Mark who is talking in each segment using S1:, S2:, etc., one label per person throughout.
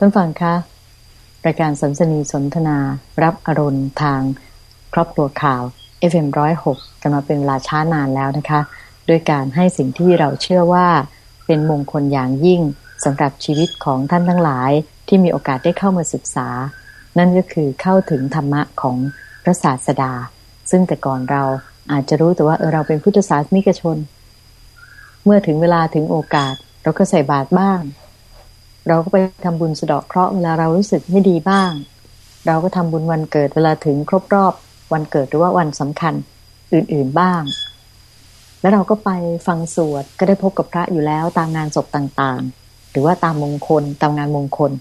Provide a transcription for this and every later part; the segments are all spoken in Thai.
S1: ท่านฟังคะรายการสัมสนีสนทนา รับอรุณทางครอบครัวข่าว FM106 กันมาเป็นเวลาช้านานแล้วนะคะ ด้วยการให้สิ่งที่เราเชื่อว่า เป็นมงคลอย่างยิ่งสำหรับชีวิตของท่านทั้งหลาย ที่มีโอกาสได้เข้ามาศึกษา นั่นก็คือเข้าถึงธรรมะของพระศาสดา ซึ่งแต่ก่อนเราอาจจะรู้แต่ว่าเออเราเป็นพุทธศาสนิกชน เมื่อถึงเวลาถึงโอกาส เราก็ใส่บาตรบ้าง เราก็ไปทำบุญสะเดาะเคราะห์เวลาเรารู้สึกไม่ดีบ้าง เราก็ทำบุญวันเกิดเวลาถึงครบรอบวันเกิดหรือว่าวันสำคัญอื่นๆบ้าง แล้วเราก็ไปฟังสวดก็ได้พบกับพระอยู่แล้วตามงานศพต่างๆ หรือว่าตามมงคลตามงานมงคล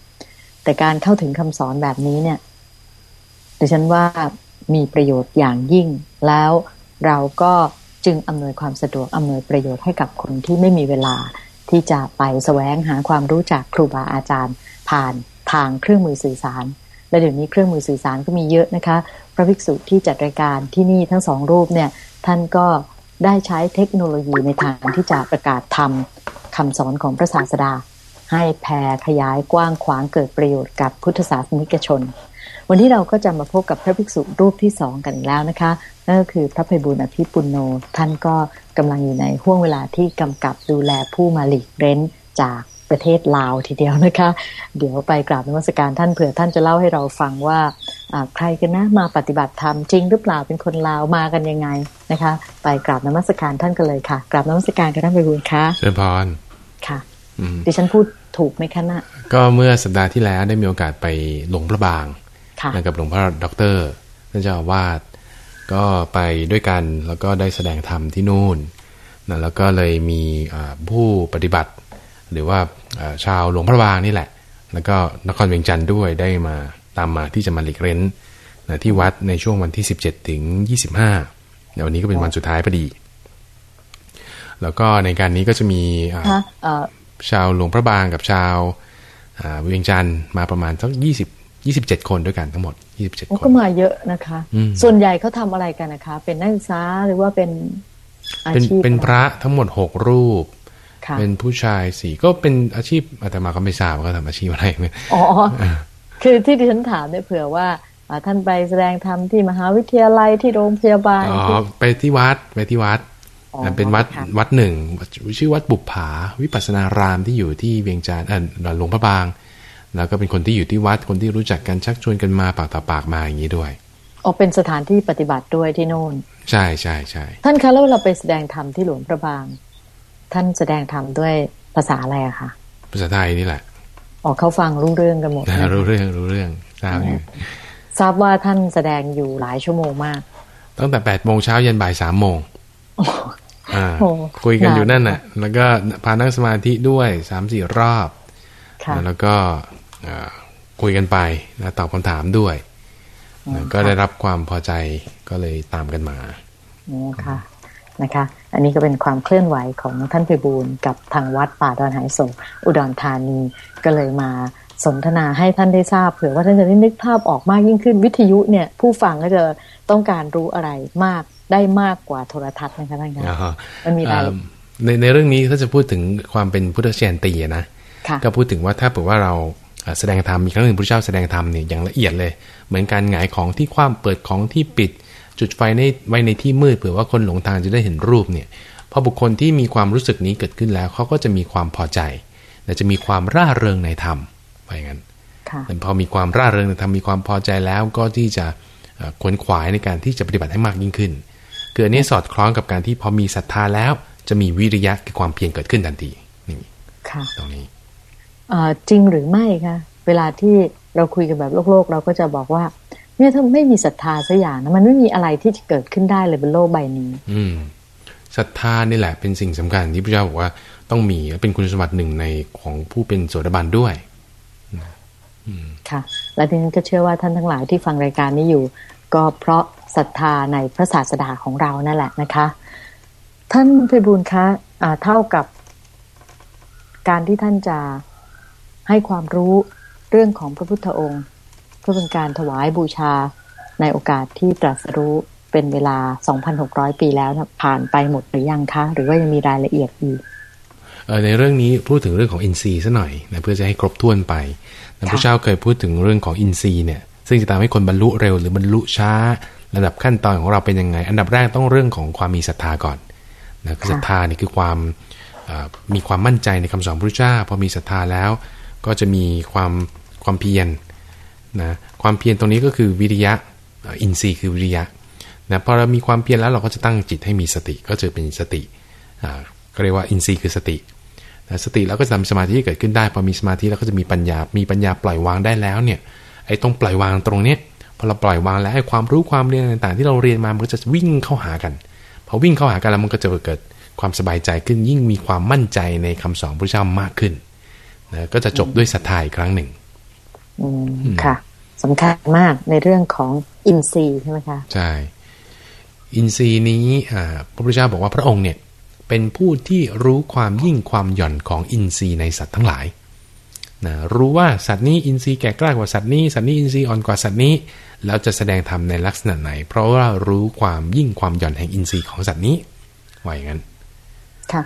S1: แต่การเข้าถึงคำสอนแบบนี้เนี่ยดิฉันว่ามีประโยชน์อย่างยิ่ง แล้วเราก็จึงอำนวยความสะดวกอำนวยประโยชน์ให้กับคนที่ไม่มีเวลา ที่จะไปแสวงหาความรู้จากครูบาอาจารย์ ผ่านทางเครื่องมือสื่อสาร และเดี๋ยวนี้เครื่องมือสื่อสารก็มีเยอะนะคะ พระภิกษุที่จัดรายการที่นี่ทั้งสองรูปเนี่ยท่านก็ได้ใช้เทคโนโลยีในทางที่จะประกาศธรรมคำสอนของพระศาสดา ให้แผ่ขยายกว้างขวางเกิดประโยชน์กับพุทธศาสนิกชน วันนี้เราก็จะมาพบกับพระภิกษุรูปที่สองกันอีกแล้วนะคะนั่นก็คือพระภัยบุญอภิปุณโน ท่านก็กำลังอยู่ในห่วงเวลาที่กำกับดูแลผู้มาหลีกเร้นจากประเทศลาวทีเดียวนะคะ เดี๋ยวไปกราบนมัสการท่านเผื่อท่านจะเล่าให้เราฟังว่าใครกันนะมาปฏิบัติธรรมจริงหรือเปล่าเป็นคนลาวมากันยังไงนะคะ ไปกราบนมัสการท่านกันเลยค่ะ กราบนมัสการกับท่านไปบุญค่ะ
S2: เชิญพร
S1: ค่ะดิฉันพูดถูกไหมคะนะ
S2: ก็เมื่อสัปดาห์ที่แล้วได้มีโอกาสไปหลวงพระบาง กับหลวงพ่อด็อกเตอร์ท่านเจ้าอาวาสก็ไปด้วยกันแล้วก็ได้แสดงธรรมที่นู่นนะแล้วก็เลยมีผู้ปฏิบัติ หรือว่าชาวหลวงพระบางนี่แหละ แล้วก็นครเวียงจันทน์ด้วยได้มาตามมาที่จะมาหลีกเร้นนะที่วัดในช่วงวันที่ 17 ถึง 25เดี๋ยววันนี้ก็เป็นวันสุดท้ายพอดี แล้วก็ในการนี้ก็จะมีชาวหลวงพระบางกับชาวเวียงจันทร์มาประมาณสัก20 ยี่สิบเจ็ดคนด้วยกันทั้งหมดยี่สิบเจ็ดคน
S1: ก็มาเยอะนะคะ ส่วนใหญ่เขาทาอะไรกันนะคะ เป็นนักศึกษาหรือว่าเป็นอาชีพ
S2: เป็นพระทั้งหมดหกรูป เป็นผู้ชายสี่ก็เป็นอาชีพอาตมาก็ไม่ทราบว่าทำอาชีพอะไรเนี่ย
S1: อ๋อคือที่ดิฉันถามเนี่ยเผื่อว่าท่านไปแสดงธรรมที่มหาวิทยาลัยที่โรงพยาบาล
S2: อ๋อไปที่วัดไปที่วัดเป็นวัดวัดหนึ่ง ชื่อวัดบุปผา วิปัสนารามที่อยู่ที่เวียงจันทร์หลวงพระบาง แล้วก็เป็นคนที่อยู่ที่วัดคนที่รู้จักกันชักชวนกันมาปากต่อปากมาอย่างนี้ด้วย
S1: ออกเป็นสถานที่ปฏิบัติด้วยที่โน่น
S2: ใช่ใช่ใช่
S1: ท่านคะแล้วเราไปแสดงธรรมที่หลวงพระบาง ท่านแสดงธรรมด้วยภาษาอะไรอะคะ
S2: ภาษาไทยนี่แหละ
S1: ออกเขาฟังรู้เรื่องกันหมด
S2: รู้เรื่องรู้เรื่องทราบอยู่
S1: ทราบว่าท่านแสดงอยู่หลายชั่วโมงมาก
S2: ตั้งแต่แปดโมงเช้าเย็นบ่ายสามโมงคุยกันอยู่นั่นน่ะ แล้วก็พานั่งสมาธิด้วยสามสี่รอบแล้วก็ คุยกันไปนะตอบคำถามด้วยนะก็ได้รับความพอใจก็เลยตามกันมา
S1: ค่ะนะคะ อันนี้ก็เป็นความเคลื่อนไหวของท่านพิบูลกับทางวัดป่าดอนหายโศกอุดรธานีก็เลยมาสนทนาให้ท่านได้ทราบเผื่อว่าท่านจะได้นึกภาพออกมากยิ่งขึ้นวิทยุเนี่ย ผู้ฟังก็จะต้องการรู้อะไรมากได้มากกว่าโทรทัศน์นะคะท่านคะมันมีอะไร
S2: ในในเรื่องนี้ถ้าจะพูดถึงความเป็นพุทธเชียนตีนะก็พูดถึงว่าถ้าเผื่อว่าเรา แสดงธรรมมีครั้งหนึ่งพระเจ้าแสดงธรรมเนี่ยอย่างละเอียดเลย เหมือนการหงายของที่คว่ำเปิดของที่ปิด จุดไฟในไว้ในที่มืดเผื่อว่าคนหลงทางจะได้เห็นรูปเนี่ยพอบุคคลที่มีความรู้สึกนี้เกิดขึ้นแล้วเขาก็จะมีความพอใจและจะมีความร่าเริงในธรรมไปงั้นแต่พอมีความร่าเริงในธรรมมีความพอใจแล้วก็ที่จะขวนขวายในการที่จะปฏิบัติให้มากยิ่งขึ้นเกิดนี้สอดคล้องกับการที่พอมีศรัทธาแล้ว จะมีวิริยะคือความเพียรเกิดขึ้นทันทีนี่ตรงนี้
S1: จริงหรือไม่คะเวลาที่เราคุยกันแบบโลกโลกเราก็จะบอกว่า เนี่ยถ้าไม่มีศรัทธาสักอย่างนะมันไม่มีอะไรที่จะเกิดขึ้นได้เลยบนโลกใบนี้
S2: อืมศรัทธานี่แหละเป็นสิ่งสำคัญที่พระเจ้าบอกว่าต้องมีเป็นคุณสมบัติหนึ่งในของผู้เป็นโสดาบันด้วย
S1: ค่ะ และดิฉันก็เชื่อว่าท่านทั้งหลายที่ฟังรายการนี้อยู่ ก็เพราะศรัทธาในพระศาสดาของเรานั่นแหละนะคะ ท่านพิบูลคะะเท่ากับการที่ท่านจะ ให้ความรู้เรื่องของพระพุทธองค์ เพื่อเป็นการถวายบูชาในโอกาสที่ตรัสรู้เป็นเวลา 2,600 ปีแล้วผ่านไปหมดหรือยังคะ หรือว่ายังมีรายละเอียดอีก
S2: ในเรื่องนี้พูดถึงเรื่องของอินทรีย์ซะหน่อยนะเพื่อจะให้ครบถ้วนไปพระเจ้าเคยพูดถึงเรื่องของอินทรีย์เนี่ยซึ่งจะทำให้คนบรรลุเร็วหรือบรรลุช้าระดับขั้นตอนของเราเป็นยังไง อันดับแรกต้องเรื่องของความมีศรัทธาก่อนนะศรัทธานี่คือความมีความมั่นใจในคำสอนพระเจ้าพอมีศรัทธาแล้ว ก็จะมีความความเพียรนะความเพียรตรงนี้ก็คือวิริยะอินทรีย์คือวิริยะนะพอเรามีความเพียรแล้วเราก็จะตั้งจิตให้มีสติก็จะเป็นสติก็เรียกว่าอินทรีย์คือสตินะสติแล้วก็จะทำสมาธิเกิดขึ้นได้พอมีสมาธิแล้วก็จะมีปัญญา มีปัญญาปล่อยวางได้แล้วเนี่ยไอ้ตรงปล่อยวางตรงเนี้ยพอเราปล่อยวางแล้วไอ้ความรู้ความเรียนต่างๆ ที่เราเรียนมามันก็จะวิ่งเข้าหากันพอวิ่งเข้าหากันแล้วมันก็จะเกิดความสบายใจขึ้นยิ่งมีความมั่นใจในคำสอนพระเจ้ามากขึ้น นะก็จะจบด้วยศรัทธาอีกครั้งหนึ่ง
S1: อืมค่ะสำคัญมากในเรื่องของอินทรีย์ใช่ไหมคะ
S2: ใช่อินทรีย์นี้พระพุทธเจ้าบอกว่าพระองค์เนี่ยเป็นผู้ที่รู้ความยิ่งความหย่อนของอินทรีย์ในสัตว์ทั้งหลายนะรู้ว่าสัตว์นี้อินทรีย์แก่กล้ากว่าสัตว์นี้สัตว์นี้อินทรีย์อ่อนกว่าสัตว์นี้แล้วจะแสดงธรรมในลักษณะไหน เพราะว่ารู้ความยิ่งความหย่อนแห่งอินทรีย์ของสัตว์นี้ว่าอย่างนั้น
S1: ค่ะ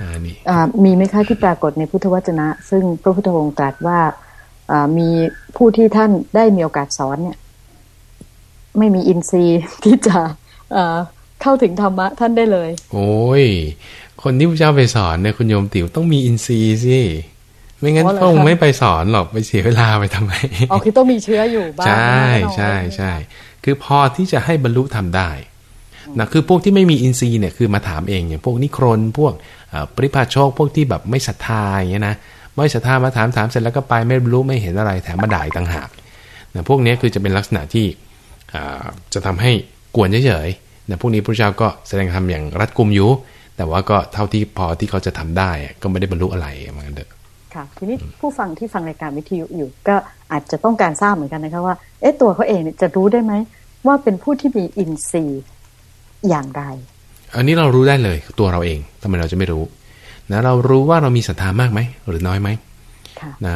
S1: มีไหมคะที่ปรากฏในพุทธวจนะ ซึ่งพระพุทธองค์ตรัสว่ามีผู้ที่ท่านได้มีโอกาสสอนเนี่ย ไม่มีอินทรีย์ที่จะเข้าถึงธรรมะท่านได้เลย
S2: โอ้ย คนที่พระเจ้าไปสอนเนี่ยคุณโยมติ๋วต้องมีอินทรีย์สิ ไม่งั้นพระองค์ไม่ไปสอนหรอกไปเสียเวลาไปทำไม
S1: อ๋อคือต้องมีเชื้ออยู่บ้างใช่
S2: ใช่ใช่คือพอที่จะให้บรรลุทำได้ นะคือพวกที่ไม่มีอินทรีย์เนี่ยคือมาถามเองอย่างพวกนิครนพวกปริพาโชคพวกที่แบบไม่ศรัทธาอย่างเงี้ยนะไม่ศรัทธามาถามถามเสร็จแล้วก็ไปไม่รู้ไม่เห็นอะไรแถมมาด่ายต่างหากนะพวกนี้คือจะเป็นลักษณะที่จะทำให้กวนเฉยๆนะพวกนี้พระเจ้าก็แสดงธรรมอย่างรัดกุมอยู่แต่ว่าก็เท่าที่พอที่เขาจะทำได้ก็ไม่ได้บรรลุอะไรเหมือนเดิม
S1: ค่ะทีนี้ผู้ฟังที่ฟังรายการวิทยุอยู่ ก็อาจจะต้องการทราบเหมือนกันนะคะว่าเอ๊ะตัวเขาเองจะรู้ได้ไหมว่าเป็นผู้ที่มีอินทรีย์ อย่างไร
S2: อันนี้เรารู้ได้เลยตัวเราเองทำไมเราจะไม่รู้นะเรารู้ว่าเรามีศรัทธามากไหมหรือน้อยไหมนะ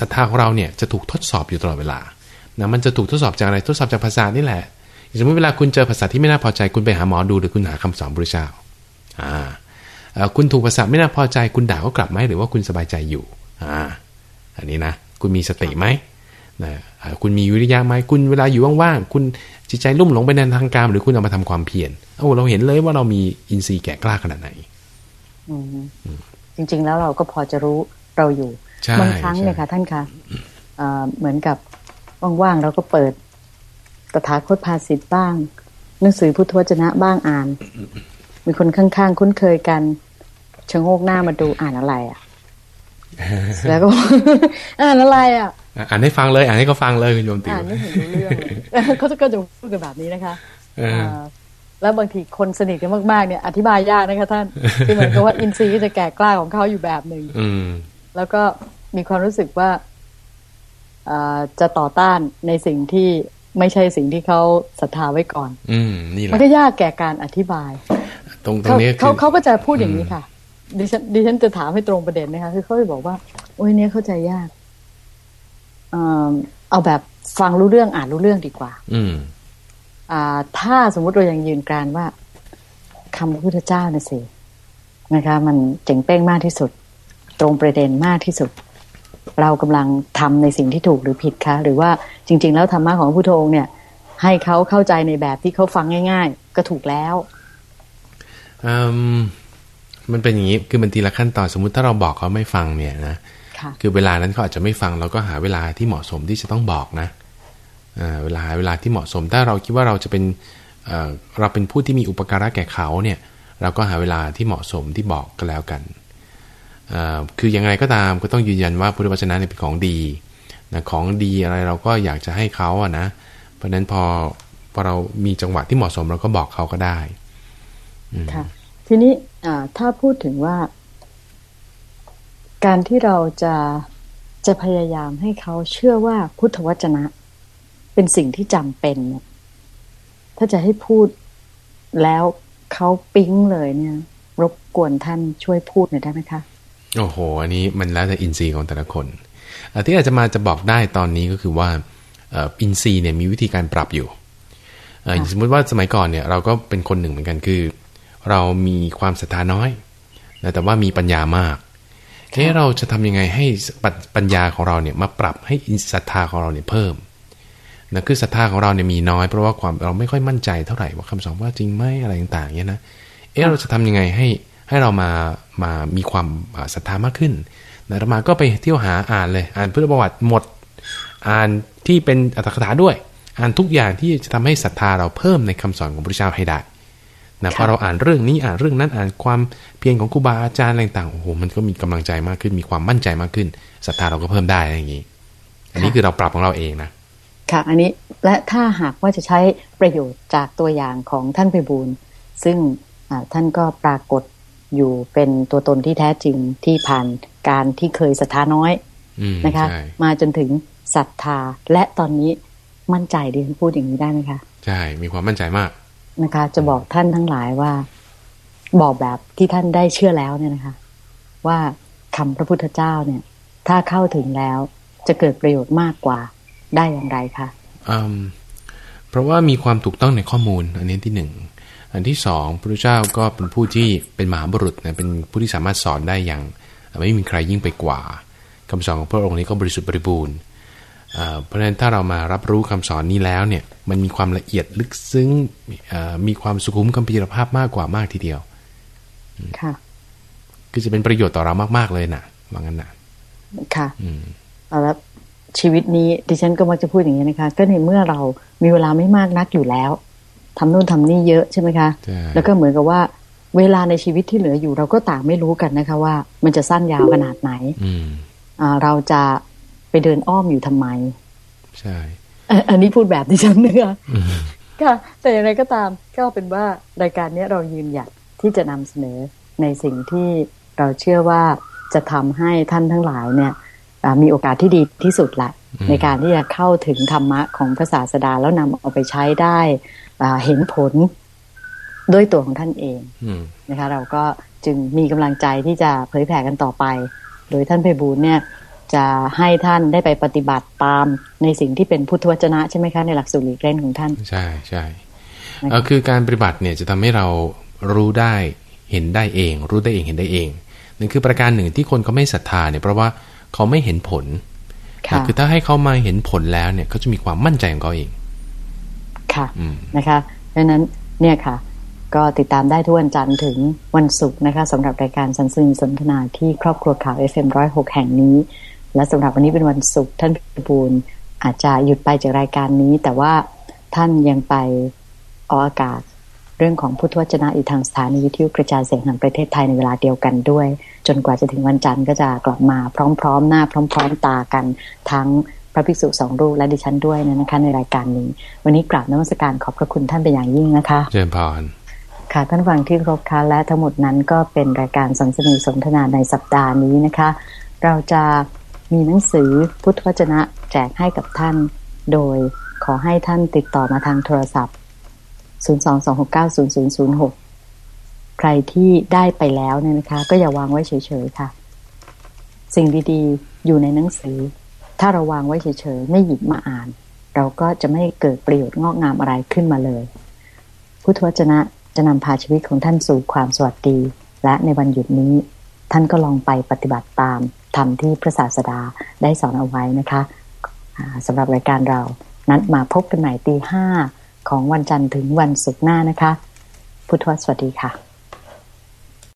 S2: ศรัทธาของเราเนี่ยจะถูกทดสอบอยู่ตลอดเวลานะมันจะถูกทดสอบจากอะไรทดสอบจากภาษานี่แหละสมมติเวลาคุณเจอภาษาที่ไม่น่าพอใจคุณไปหาหมอดูหรือคุณหาคำสอนพระเจ้าอ่าคุณถูกภาษาไม่น่าพอใจ คุณด่าก็กลับไหมหรือว่าคุณสบายใจอยู่อ่าอันนี้นะคุณมีสติไหม นะคุณมีวิริยะไหมคุณเวลาอยู่ว่างๆคุณจิตใจลุ่มหลงไปในทางการหรือคุณเอามาทำความเพียรโอ้เราเห็นเลยว่าเรามีอินทรีย์แก่กล้าขนาดไหน
S1: จริง ๆ แล้วเราก็พอจะรู้เราอยู่บางครั้งเนี่ยค่ะท่านคะเหมือนกับว่างๆเราก็เปิดตถาคตภาษิตบ้าง หนังสือพุทธวจนะบ้างอ่าน มีคนข้างๆ คุ้นเคยกันชะโงกหน้ามาดูอ่านอะไร อะ แล้วก็อ่านอะไรอะ
S2: อ่านให้ฟังเลย อ่านให้เขาฟังเลยคุณโยม
S1: ติ๋วอ่านไม่เห็นรู้เรื่องเขาจะก็จะพูดกันแบบนี้นะคะแล้วบางทีคนสนิทกันมากๆเนี่ย อธิบายยากนะคะท่านคือเหมือนกับว่าอินทรีย์ก็จะแก่กล้าของเขาอยู่แบบหนึ่งแล้วก็มีความรู้สึกว่าจะต่อต้านในสิ่งที่ไม่ใช่สิ่งที่เขาศรัทธาไว้ก่อน
S2: อืมนี่แหละ
S1: มันก็ยากแก่การอธิบาย
S2: ตรงตรงนี้
S1: เขาเขาก็จะพูดอย่างนี้ค่ะดิฉันดิฉันจะถามให้ตรงประเด็นนะคะคือเขาจะบอกว่า โอ้ยเนี้ยเข้าใจยาก เอาแบบฟังรู้เรื่องอ่านรู้เรื่องดีกว่า
S2: อืม
S1: อ่า ถ้าสมมุติเรายังยืนกรานว่าคำพระพุทธเจ้าน่ะสินะคะ มันเจ๋งเป้งมากที่สุด ตรงประเด็นมากที่สุด เรากำลังทำในสิ่งที่ถูกหรือผิดคะ หรือว่าจริง ๆ แล้วธรรมะของพระพุทธองค์เนี่ย ให้เขาเข้าใจในแบบที่เขาฟังง่าย ๆ ก็ถูกแล้ว
S2: มันเป็นอย่างนี้คือมันทีละขั้นตอนสมมุติถ้าเราบอกเขาไม่ฟังเนี่ยนะ คือเวลานั้นเขาอาจจะไม่ฟังเราก็หาเวลาที่เหมาะสมที่จะต้องบอกนะเวลาเวลาที่เหมาะสม ถ้าเราคิดว่าเราจะเป็นเราเป็นผู้ที่มีอุปการะแก่เขาเนี่ยเราก็หาเวลาที่เหมาะสมที่บอกกันแล้วกัน คือยังไงก็ตามก็ต้องยืนยันว่าพุทธวจนะเป็นของดีนะของดีอะไรเราก็อยากจะให้เขาอะนะ เพราะฉะนั้นพอพอเรามีจังหวะที่เหมาะสมเราก็บอกเขาก็ได้
S1: ค่ะทีนี้ถ้าพูดถึงว่า การที่เราจะจะพยายามให้เขาเชื่อว่าพุทธวจนะ เป็นสิ่งที่จำเป็นเนี่ย ถ้าจะให้พูดแล้วเขาปิ๊งเลยเนี่ย รบกวนท่านช่วยพูดหน่อยได้ไหมคะ
S2: โอ้โห อันนี้มันแล้วแต่อินทรีย์ของแต่ละคนที่อาจจะมาจะบอกได้ตอนนี้ก็คือว่าอินทรีย์เนี่ยมีวิธีการปรับอยู่สมมติว่าสมัยก่อนเนี่ยเราก็เป็นคนหนึ่งเหมือนกันคือ เรามีความศรัทธาน้อยแต่ว่ามีปัญญามาก เอ๊ะเราจะทำยังไงให้ปัญญาของเราเนี่ยมาปรับให้ศรัทธาของเราเนี่ยเพิ่มนะคือศรัทธาของเราเนี่ยมีน้อยเพราะว่าความเราไม่ค่อยมั่นใจเท่าไหร่ว่าคำสอนว่าจริงไหมอะไรต่างๆเนี่ยนะเอ๊ะเราจะทำยังไงให้ให้เรามามามีความศรัทธามากขึ้นนะมาก็ไปเที่ยวหาอ่านเลย อ่านพุทธประวัติหมด อ่านที่เป็นอัตถกถาด้วย อ่านทุกอย่างที่จะทำให้ศรัทธาเราเพิ่มในคำสอนของพระเจ้าให้ได้ นะพอเราอ่านเรื่องนี้อ่านเรื่องนั้นอ่านความเพียรของครูบาอาจารย์อะไรต่างโอ้โหมันก็มีกำลังใจมากขึ้น มีความมั่นใจมากขึ้นศรัทธาเราก็เพิ่มได้อย่างนี้ อันนี้คือเราปรับของเราเองนะ
S1: ค่ะ อันนี้และถ้าหากว่าจะใช้ประโยชน์จากตัวอย่างของท่านไปบูลซึ่งท่านก็ปรากฏอยู่เป็นตัวตนที่แท้จริงที่ผ่านการที่เคยศรัทธาน้อยนะคะ มาจนถึงศรัทธาและตอนนี้มั่นใจดิฉันพูดอย่างนี้ได้ไหมคะ
S2: ใช่ มีความมั่นใจมาก
S1: นะคะ จะบอกท่านทั้งหลายว่า บอกแบบที่ท่านได้เชื่อแล้วเนี่ยนะคะ ว่าคำพระพุทธเจ้าเนี่ย ถ้าเข้าถึงแล้วจะเกิดประโยชน์มากกว่าได้อย่างไรคะ
S2: อืมเพราะว่ามีความถูกต้องในข้อมูล อันนี้ที่หนึ่งอันที่สองพระพุทธเจ้าก็เป็นผู้ที่เป็นมหาบุรุษนะเป็นผู้ที่สามารถสอนได้อย่าง ไม่มีใครยิ่งไปกว่าคำสอนของพระองค์นี้ก็บริสุทธิ์บริบูรณ์ เพราะฉะนั้นถ้าเรามารับรู้คำสอนนี้แล้วเนี่ยมันมีความละเอียดลึกซึ้งมีความสุขุมกัมพีรภาพมากกว่ามากทีเดียว
S1: ค่ะ
S2: คือจะเป็นประโยชน์ต่อเรามาก ๆ เลยนะว่างั้นนะ
S1: ค่ะเอาละชีวิตนี้ดิฉันก็มักจะพูดอย่างนี้นะคะ ก็ในเมื่อเรามีเวลาไม่มากนักอยู่แล้วทำนู่นทำนี่เยอะใช่ไหมคะ แล้วก็เหมือนกับว่า เวลาในชีวิตที่เหลืออยู่ เราก็ต่างไม่รู้กันนะคะ ว่ามันจะสั้นยาวขนาดไหนอ่าเราจะ ไปเดินอ้อมอยู่ทำไม
S2: ใช่
S1: อันนี้พูดแบบดิฉันเนื้อค่ะ แต่อย่างไรก็ตามก็เป็นว่ารายการนี้เรายืนหยัดที่จะนำเสนอในสิ่งที่เราเชื่อว่าจะทำให้ท่านทั้งหลายเนี่ยมีโอกาสที่ดีที่สุดแหละในการที่จะเข้าถึงธรรมะของพระศาสดาแล้วนำเอาไปใช้ได้เห็นผลด้วยตัวของท่านเองนะคะ เราก็จึงมีกำลังใจที่จะเผยแผ่กันต่อไป โดยท่านเพบูลเนี่ย จะให้ท่านได้ไปปฏิบัติตามในสิ่งที่เป็นพุทธวจนะใช่ไหมคะในหลักสูตรหลีกเล่นของท่าน
S2: ใช่ใช่คือการปฏิบัติเนี่ยจะทำให้เรารู้ได้เห็นได้เอง รู้ได้เองเห็นได้เองนั่นคือประการหนึ่งที่คนเขาไม่ศรัทธาเนี่ยเพราะว่าเขาไม่เห็นผลคือถ้าให้เขามาเห็นผลแล้วเนี่ยเขาจะมีความมั่นใจของเขาเอง
S1: ค่ะนะคะดังนั้นเนี่ยค่ะ ก็ติดตามได้ทุกวันจันทร์ถึงวันศุกร์นะคะสำหรับรายการสันสนสนทนาที่ครอบครัวข่าว FM106 แห่งนี้ และสำหรับวันนี้เป็นวันศุกร์ท่านพิบูลอาจจะหยุดไปจากรายการนี้ แต่ว่าท่านยังไปออกอากาศเรื่องของพุทธวจนะอีกทางสถานีวิทยุกระจายเสียงแห่งประเทศไทยในเวลาเดียวกันด้วย จนกว่าจะถึงวันจันทร์ก็จะกลับมาพร้อมๆ หน้าพร้อม ๆ ตากันทั้งพระภิกษุสองรูปและดิฉันด้วยนะคะในรายการนี้ วันนี้กราบนมัสการขอบพระคุณท่านเป็นอย่างยิ่งนะคะ
S2: เจริญพร
S1: ค่ะท่านฟังที่ครบค่ะและทั้งหมดนั้นก็เป็นรายการสัมสนีสนทนาในสัปดาห์นี้นะคะ เราจะ มีหนังสือพุทธวจนะแจกให้กับท่าน โดยขอให้ท่านติดต่อมาทางโทรศัพท์ 022690006 ใครที่ได้ไปแล้วเนี่ยนะคะ ก็อย่าวางไว้เฉยๆค่ะ สิ่งดีๆ อยู่ในหนังสือ ถ้าเราวางไว้เฉยๆ ไม่หยิบมาอ่าน เราก็จะไม่เกิดประโยชน์งอกงามอะไรขึ้นมาเลย พุทธวจนะจะนำพาชีวิตของท่านสู่ความสวัสดี และในวันหยุดนี้ท่านก็ลองไปปฏิบัติตาม ทำที่พระศาสดาได้สอนเอาไว้นะคะสำหรับรายการเรานัดมาพบกันใหม่ตีห้าของวันจันทร์ถึงวันศุกร์หน้านะคะ พุทธวสวัสดีค่ะ